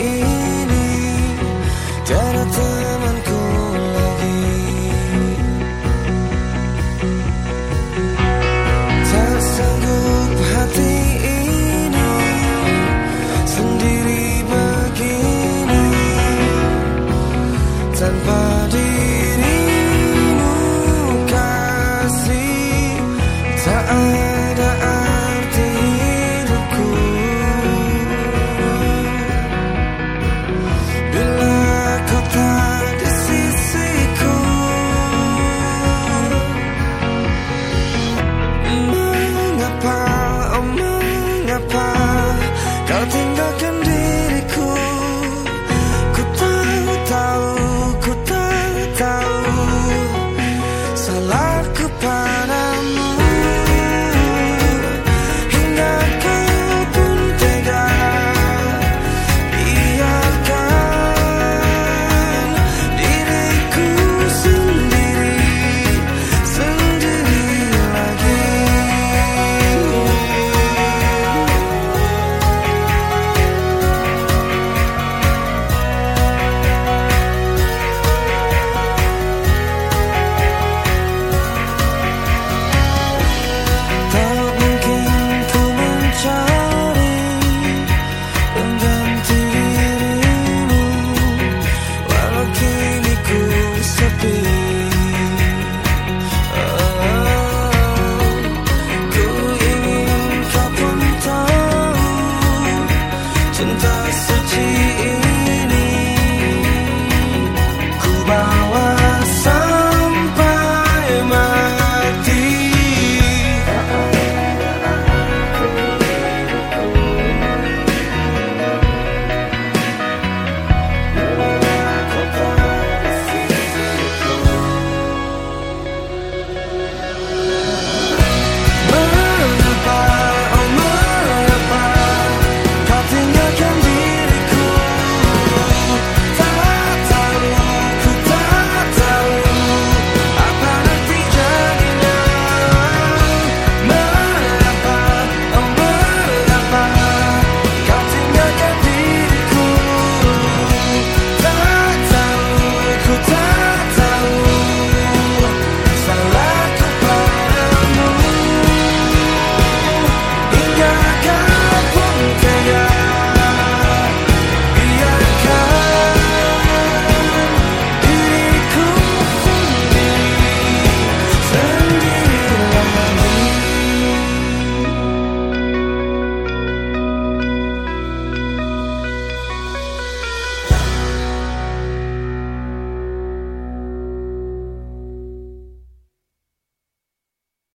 ini Cara temanku lagi. Tak sanggup hati ini Sendiri begini. Tanpa dirimu kasih Tak